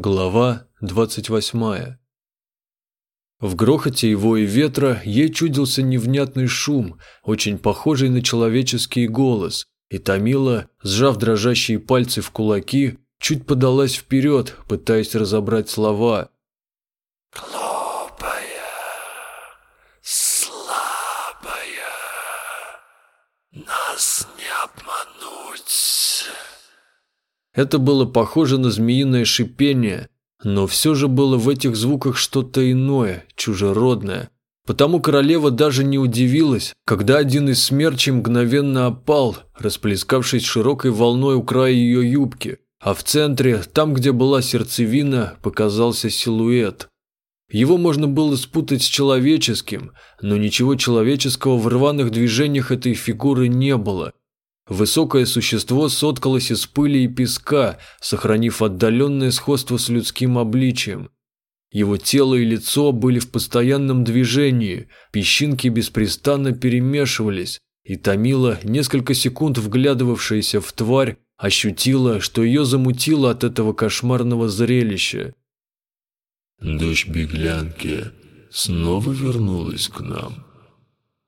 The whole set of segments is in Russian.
Глава 28 В грохоте его и ветра ей чудился невнятный шум, очень похожий на человеческий голос, и Томила, сжав дрожащие пальцы в кулаки, чуть подалась вперед, пытаясь разобрать слова. «Глупая, слабая, нас не обмануть». Это было похоже на змеиное шипение, но все же было в этих звуках что-то иное, чужеродное. Потому королева даже не удивилась, когда один из смерчей мгновенно опал, расплескавшись широкой волной у края ее юбки, а в центре, там, где была сердцевина, показался силуэт. Его можно было спутать с человеческим, но ничего человеческого в рваных движениях этой фигуры не было, Высокое существо соткалось из пыли и песка, сохранив отдаленное сходство с людским обличием. Его тело и лицо были в постоянном движении, песчинки беспрестанно перемешивались, и Томила, несколько секунд вглядывавшаяся в тварь, ощутила, что ее замутило от этого кошмарного зрелища. «Дочь беглянки снова вернулась к нам».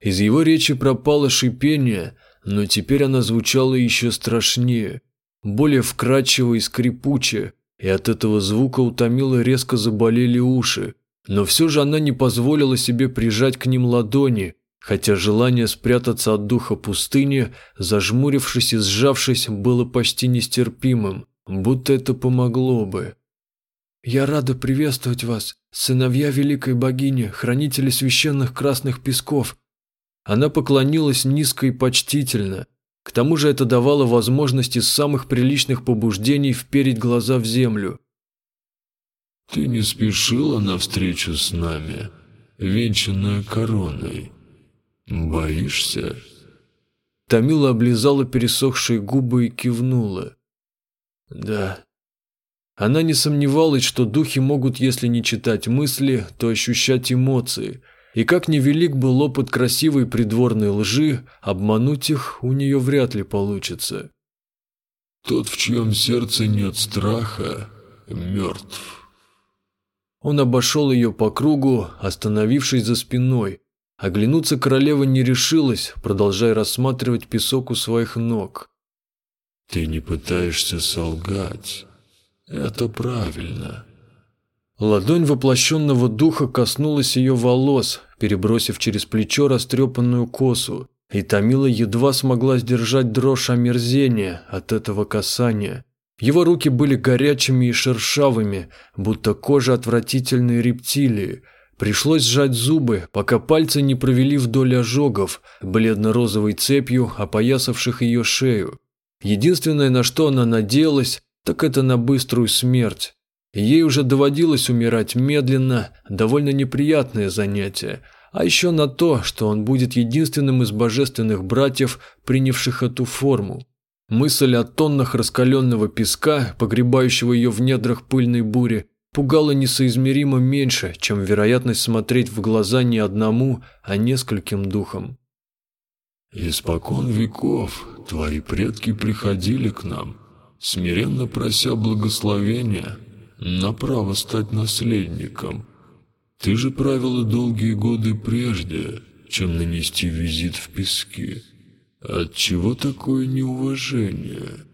Из его речи пропало шипение – но теперь она звучала еще страшнее, более вкрадчиво и скрипуче, и от этого звука у Томилы резко заболели уши, но все же она не позволила себе прижать к ним ладони, хотя желание спрятаться от духа пустыни, зажмурившись и сжавшись, было почти нестерпимым, будто это помогло бы. «Я рада приветствовать вас, сыновья великой богини, хранители священных красных песков», она поклонилась низко и почтительно. К тому же это давало возможность из самых приличных побуждений вперить глаза в землю. «Ты не спешила навстречу с нами, венчанная короной. Боишься?» Тамила облизала пересохшие губы и кивнула. «Да». Она не сомневалась, что духи могут, если не читать мысли, то ощущать эмоции – и как невелик был опыт красивой придворной лжи, обмануть их у нее вряд ли получится. «Тот, в чьем сердце нет страха, мертв». Он обошел ее по кругу, остановившись за спиной. Оглянуться королева не решилась, продолжая рассматривать песок у своих ног. «Ты не пытаешься солгать. Это правильно. Ладонь воплощенного духа коснулась ее волос, перебросив через плечо растрепанную косу, и Томила едва смогла сдержать дрожь омерзения от этого касания. Его руки были горячими и шершавыми, будто кожа отвратительной рептилии. Пришлось сжать зубы, пока пальцы не провели вдоль ожогов, бледно-розовой цепью, опоясавших ее шею. Единственное, на что она надеялась, так это на быструю смерть. Ей уже доводилось умирать медленно, довольно неприятное занятие, а еще на то, что он будет единственным из божественных братьев, принявших эту форму. Мысль о тоннах раскаленного песка, погребающего ее в недрах пыльной бури, пугала несоизмеримо меньше, чем вероятность смотреть в глаза не одному, а нескольким духам. «Испокон веков твои предки приходили к нам, смиренно прося благословения, на право стать наследником. Ты же правила долгие годы прежде, чем нанести визит в пески. Отчего такое неуважение?»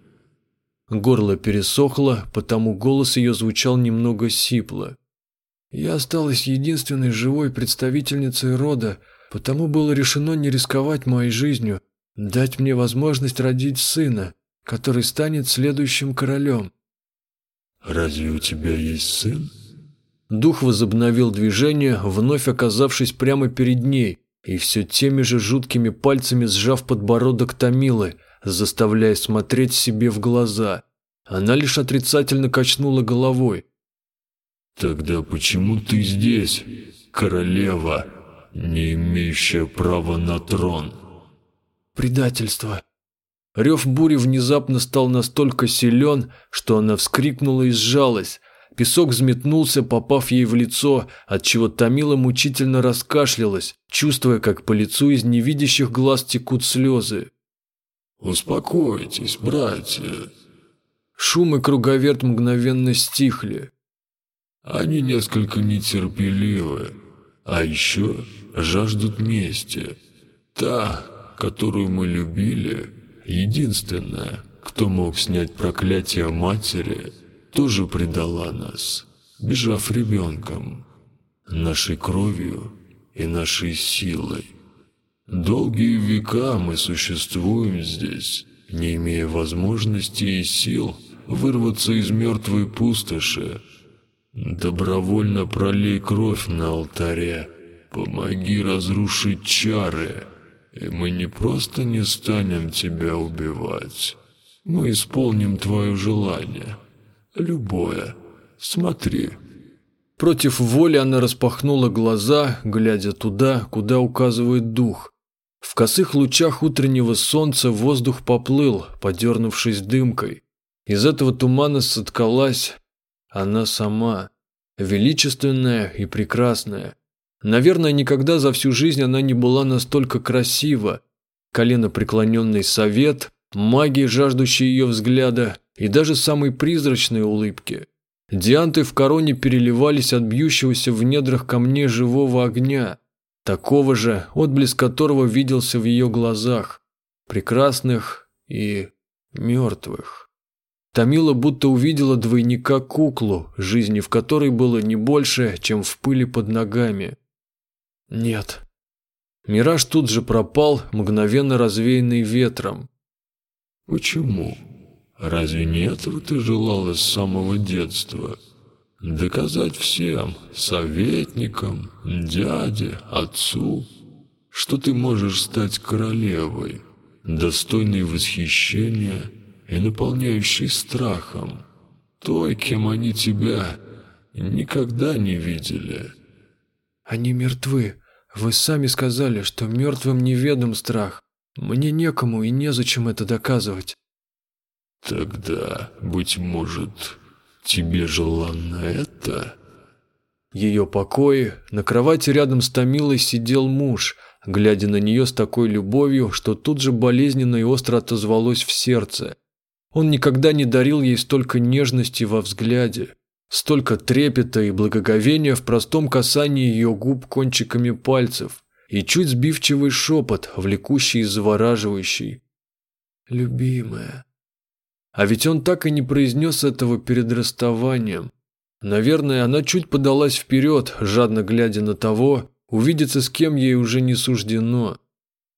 Горло пересохло, потому голос ее звучал немного сипло. «Я осталась единственной живой представительницей рода, потому было решено не рисковать моей жизнью, дать мне возможность родить сына, который станет следующим королем. «Разве у тебя есть сын?» Дух возобновил движение, вновь оказавшись прямо перед ней, и все теми же жуткими пальцами сжав подбородок Томилы, заставляя смотреть себе в глаза. Она лишь отрицательно качнула головой. «Тогда почему ты здесь, королева, не имеющая права на трон?» «Предательство», Рев бури внезапно стал настолько силен, что она вскрикнула и сжалась. Песок взметнулся, попав ей в лицо, отчего Томила мучительно раскашлялась, чувствуя, как по лицу из невидящих глаз текут слезы. «Успокойтесь, братья!» Шум и круговерт мгновенно стихли. Они несколько нетерпеливы, а еще жаждут мести. Та, которую мы любили, единственная, кто мог снять проклятие матери, тоже предала нас, бежав ребенком, нашей кровью и нашей силой. Долгие века мы существуем здесь, не имея возможности и сил вырваться из мертвой пустоши. Добровольно пролей кровь на алтаре, помоги разрушить чары, и мы не просто не станем тебя убивать, мы исполним твое желание, любое, смотри». Против воли она распахнула глаза, глядя туда, куда указывает дух. В косых лучах утреннего солнца воздух поплыл, подернувшись дымкой. Из этого тумана соткалась она сама, величественная и прекрасная. Наверное, никогда за всю жизнь она не была настолько красива. Колено преклоненный совет, магии, жаждущие ее взгляда, и даже самой призрачной улыбки. Дианты в короне переливались от бьющегося в недрах камней живого огня, такого же, отблеск которого виделся в ее глазах, прекрасных и мертвых. Тамила будто увидела двойника-куклу, жизни в которой было не больше, чем в пыли под ногами. Нет. Мираж тут же пропал, мгновенно развеянный ветром. «Почему? Разве не этого ты желала с самого детства? Доказать всем, советникам, дяде, отцу, что ты можешь стать королевой, достойной восхищения» и наполняющий страхом, той, кем они тебя никогда не видели. Они мертвы. Вы сами сказали, что мертвым неведом страх. Мне некому и незачем это доказывать. Тогда, быть может, тебе желанно это? Ее покое, на кровати рядом с Томилой сидел муж, глядя на нее с такой любовью, что тут же болезненно и остро отозвалось в сердце – он никогда не дарил ей столько нежности во взгляде, столько трепета и благоговения в простом касании ее губ кончиками пальцев и чуть сбивчивый шепот, влекущий и завораживающий. «Любимая». А ведь он так и не произнес этого перед расставанием. Наверное, она чуть подалась вперед, жадно глядя на того, увидеться с кем ей уже не суждено.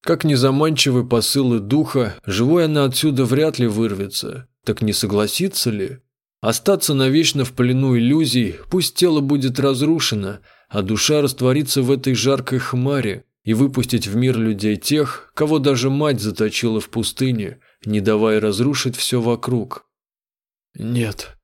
Как незаманчивы посылы духа, живой она отсюда вряд ли вырвется. Так не согласится ли? Остаться навечно в плену иллюзий, пусть тело будет разрушено, а душа растворится в этой жаркой хмаре и выпустить в мир людей тех, кого даже мать заточила в пустыне, не давая разрушить все вокруг. Нет.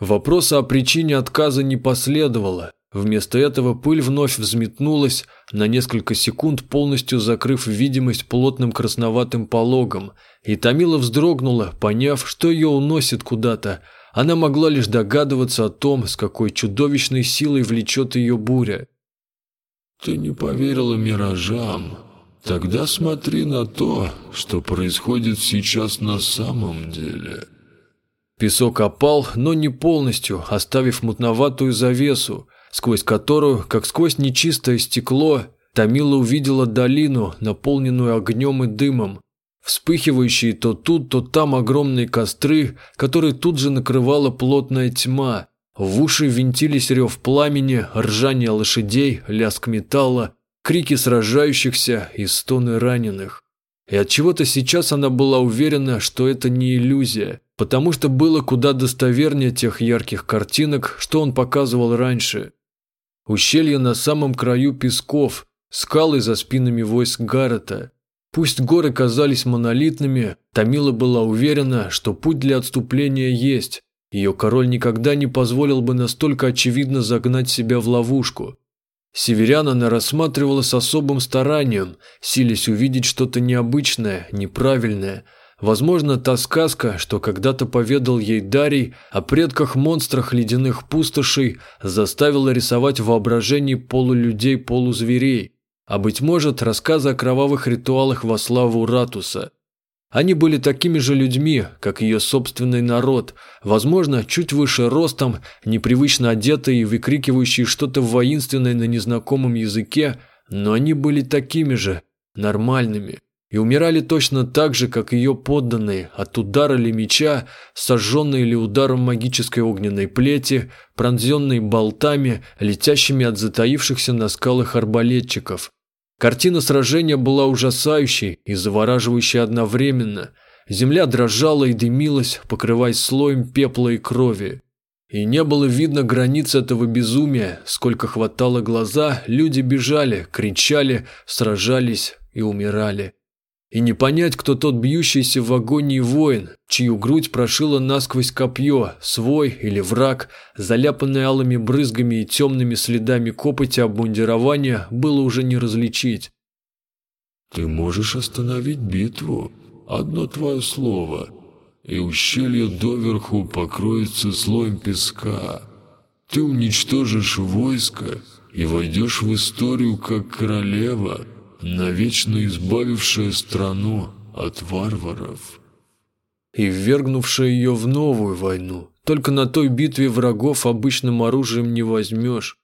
Вопроса о причине отказа не последовало. Вместо этого пыль вновь взметнулась, на несколько секунд полностью закрыв видимость плотным красноватым пологом, и Томила вздрогнула, поняв, что ее уносит куда-то. Она могла лишь догадываться о том, с какой чудовищной силой влечет ее буря. «Ты не поверила миражам. Тогда смотри на то, что происходит сейчас на самом деле». Песок опал, но не полностью, оставив мутноватую завесу – сквозь которую, как сквозь нечистое стекло, Тамила увидела долину, наполненную огнем и дымом, вспыхивающие то тут, то там огромные костры, которые тут же накрывала плотная тьма. В уши винтились рев пламени, ржание лошадей, лязг металла, крики сражающихся и стоны раненых. И от чего то сейчас она была уверена, что это не иллюзия, потому что было куда достовернее тех ярких картинок, что он показывал раньше. Ущелье на самом краю песков, скалы за спинами войск Гаррета. Пусть горы казались монолитными, Тамила была уверена, что путь для отступления есть. Ее король никогда не позволил бы настолько очевидно загнать себя в ловушку. Северян она рассматривала с особым старанием, силясь увидеть что-то необычное, неправильное – Возможно, та сказка, что когда-то поведал ей Дарий о предках-монстрах ледяных пустошей, заставила рисовать в воображении полулюдей-полузверей, а, быть может, рассказы о кровавых ритуалах во славу Ратуса. Они были такими же людьми, как ее собственный народ, возможно, чуть выше ростом, непривычно одетые и выкрикивающие что-то воинственное на незнакомом языке, но они были такими же, нормальными, и умирали точно так же, как ее подданные, от удара или меча, сожженные или ударом магической огненной плети, пронзенные болтами, летящими от затаившихся на скалах арбалетчиков. Картина сражения была ужасающей и завораживающей одновременно. Земля дрожала и дымилась, покрываясь слоем пепла и крови. И не было видно границ этого безумия, сколько хватало глаза, люди бежали, кричали, сражались и умирали. И не понять, кто тот бьющийся в агонии воин, чью грудь прошило насквозь копье, свой или враг, заляпанный алыми брызгами и темными следами копоти обмундирования, было уже не различить. «Ты можешь остановить битву. Одно твое слово, и ущелье доверху покроется слоем песка. Ты уничтожишь войско и войдешь в историю как королева» навечно избавившая страну от варваров. И ввергнувшая ее в новую войну. Только на той битве врагов обычным оружием не возьмешь.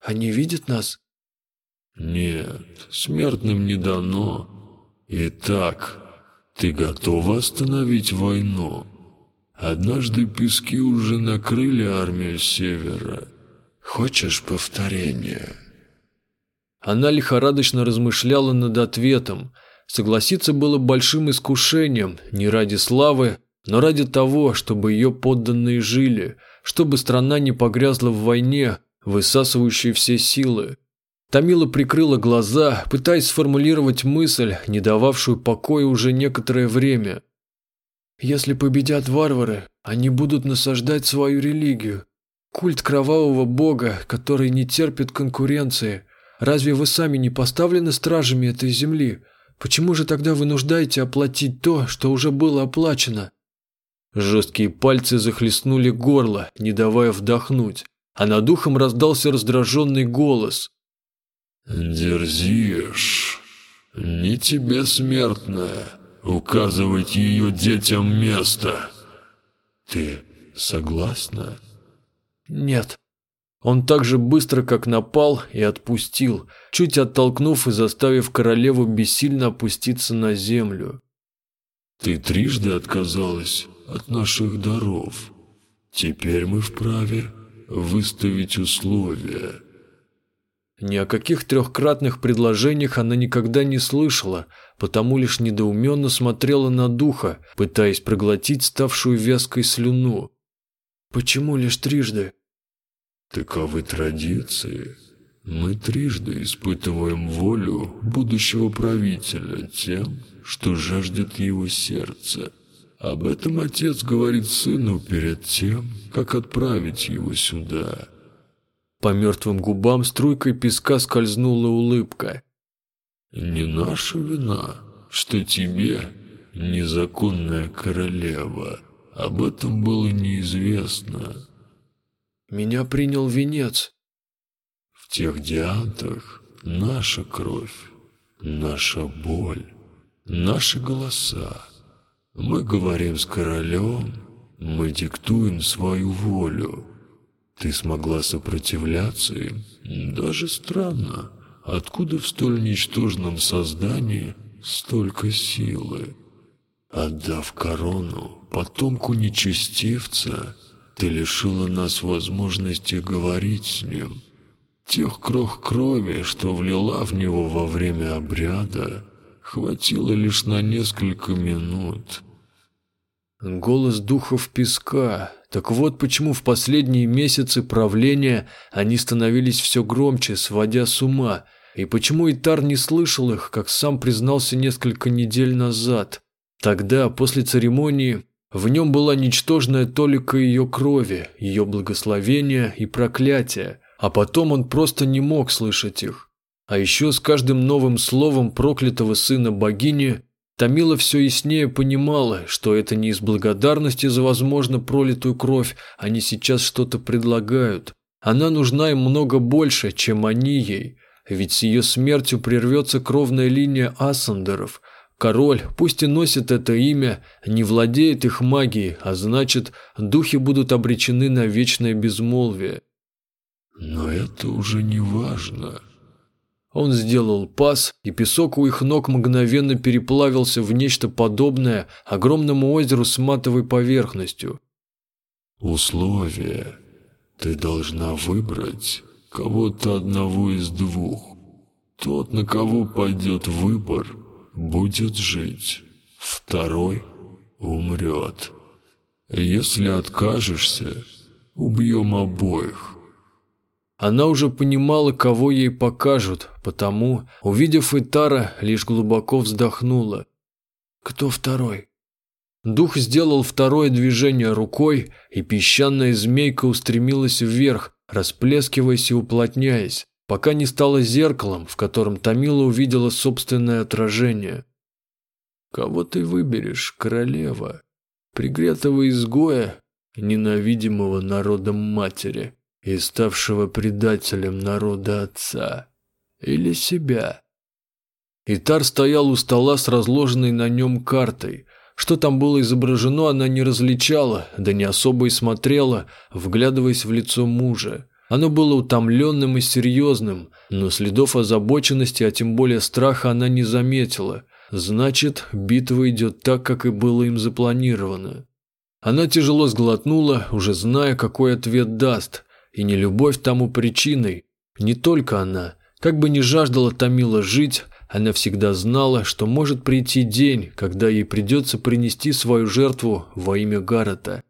Они видят нас? Нет, смертным не дано. Итак, ты готова остановить войну? Однажды пески уже накрыли армию Севера. Хочешь повторения?» Она лихорадочно размышляла над ответом. Согласиться было большим искушением, не ради славы, но ради того, чтобы ее подданные жили, чтобы страна не погрязла в войне, высасывающей все силы. Тамила прикрыла глаза, пытаясь сформулировать мысль, не дававшую покоя уже некоторое время. «Если победят варвары, они будут насаждать свою религию. Культ кровавого бога, который не терпит конкуренции – Разве вы сами не поставлены стражами этой земли? Почему же тогда вынуждаете оплатить то, что уже было оплачено?» Жесткие пальцы захлестнули горло, не давая вдохнуть, а над ухом раздался раздраженный голос. «Дерзишь? Не тебе, смертная, указывать ее детям место. Ты согласна?» «Нет», он так же быстро, как напал, и отпустил, чуть оттолкнув и заставив королеву бессильно опуститься на землю. «Ты трижды отказалась от наших даров. Теперь мы вправе выставить условия». Ни о каких трехкратных предложениях она никогда не слышала, потому лишь недоуменно смотрела на духа, пытаясь проглотить ставшую вязкой слюну. «Почему лишь трижды?» Таковы традиции. Мы трижды испытываем волю будущего правителя тем, что жаждет его сердце. Об этом отец говорит сыну перед тем, как отправить его сюда. По мертвым губам струйкой песка скользнула улыбка. «Не наша вина, что тебе, незаконная королева, об этом было неизвестно». Меня принял венец. В тех диантах наша кровь, наша боль, наши голоса. Мы говорим с королем, мы диктуем свою волю. Ты смогла сопротивляться им? Даже странно. Откуда в столь ничтожном создании столько силы? Отдав корону потомку нечестивца, ты лишила нас возможности говорить с ним. Тех крох крови, что влила в него во время обряда, хватило лишь на несколько минут. Голос духов песка. Так вот почему в последние месяцы правления они становились все громче, сводя с ума, и почему Итар не слышал их, как сам признался несколько недель назад. Тогда, после церемонии, в нем была ничтожная толика ее крови, ее благословения и проклятия, а потом он просто не мог слышать их. А еще с каждым новым словом проклятого сына богини Тамила все яснее понимала, что это не из благодарности за возможно пролитую кровь, они сейчас что-то предлагают. Она нужна им много больше, чем они ей, ведь с ее смертью прервется кровная линия Ассандеров – Король, пусть и носит это имя, не владеет их магией, а значит, духи будут обречены на вечное безмолвие. Но это уже не важно. Он сделал пас, и песок у их ног мгновенно переплавился в нечто подобное огромному озеру с матовой поверхностью. Условие. Ты должна выбрать кого-то одного из двух. Тот, на кого пойдет выбор, будет жить. Второй умрет. Если откажешься, убьем обоих. Она уже понимала, кого ей покажут, потому, увидев Итара, лишь глубоко вздохнула. «Кто второй?» Дух сделал второе движение рукой, и песчаная змейка устремилась вверх, расплескиваясь и уплотняясь, пока не стала зеркалом, в котором Томила увидела собственное отражение. «Кого ты выберешь, королева? Пригретого изгоя, ненавидимого народом матери и ставшего предателем народа отца? Или себя?» Итар стоял у стола с разложенной на нем картой – что там было изображено, она не различала, да не особо и смотрела, вглядываясь в лицо мужа. Оно было утомленным и серьезным, но следов озабоченности, а тем более страха она не заметила. Значит, битва идет так, как и было им запланировано. Она тяжело сглотнула, уже зная, какой ответ даст, и не любовь тому причиной. Не только она. Как бы ни жаждала Томила жить, она всегда знала, что может прийти день, когда ей придется принести свою жертву во имя Гаррета.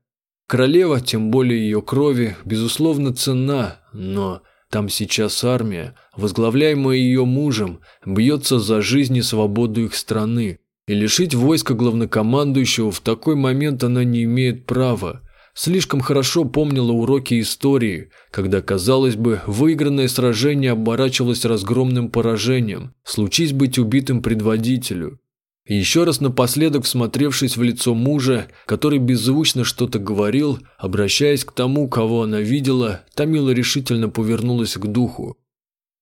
Королева, тем более ее крови, безусловно ценна, но там сейчас армия, возглавляемая ее мужем, бьется за жизнь и свободу их страны. И лишить войска главнокомандующего в такой момент она не имеет права. Слишком хорошо помнила уроки истории, когда, казалось бы, выигранное сражение оборачивалось разгромным поражением, случись быть убитым предводителю. Еще раз напоследок, всмотревшись в лицо мужа, который беззвучно что-то говорил, обращаясь к тому, кого она видела, Тамила решительно повернулась к духу.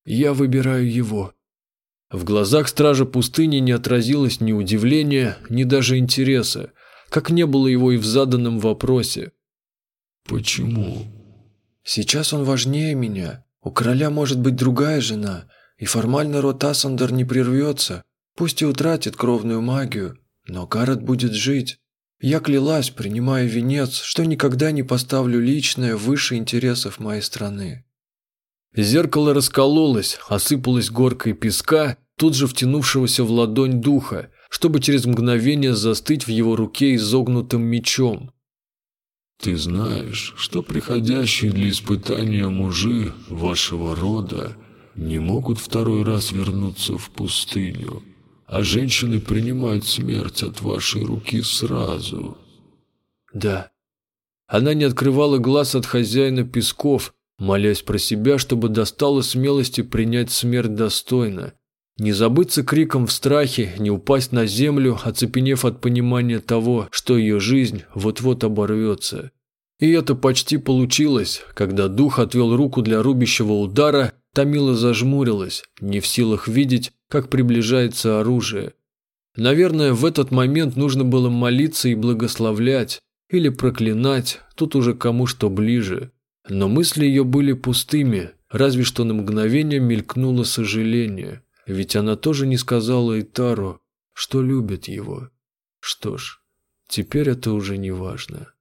«Я выбираю его». В глазах стража пустыни не отразилось ни удивления, ни даже интереса, как не было его и в заданном вопросе. «Почему?» «Сейчас он важнее меня. У короля может быть другая жена, и формально род Ассандер не прервется, пусть и утратит кровную магию, но Гаррет будет жить. Я клялась, принимая венец, что никогда не поставлю личное выше интересов моей страны». Зеркало раскололось, осыпалось горкой песка, тут же втянувшегося в ладонь духа, чтобы через мгновение застыть в его руке изогнутым мечом. Ты знаешь, что приходящие для испытания мужи вашего рода не могут второй раз вернуться в пустыню, а женщины принимают смерть от вашей руки сразу. Да. Она не открывала глаз от хозяина песков, молясь про себя, чтобы достала смелости принять смерть достойно. Не забыться криком в страхе, не упасть на землю, оцепенев от понимания того, что ее жизнь вот-вот оборвется. И это почти получилось, когда дух отвел руку для рубящего удара, Тамила зажмурилась, не в силах видеть, как приближается оружие. Наверное, в этот момент нужно было молиться и благословлять, или проклинать, тут уже кому что ближе. Но мысли ее были пустыми, разве что на мгновение мелькнуло сожаление. Ведь она тоже не сказала Итару, что любит его. Что ж, теперь это уже не важно.